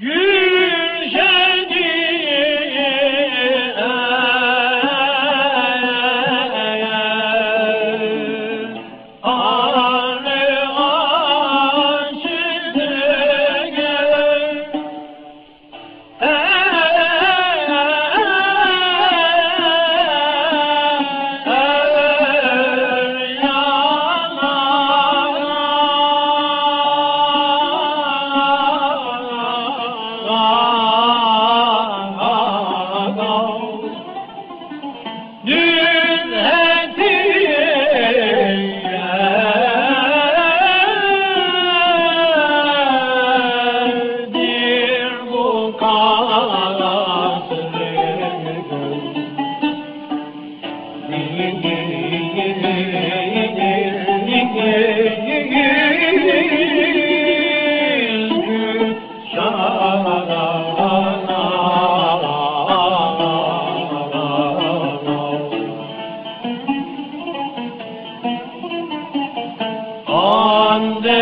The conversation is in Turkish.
Yeah! from them.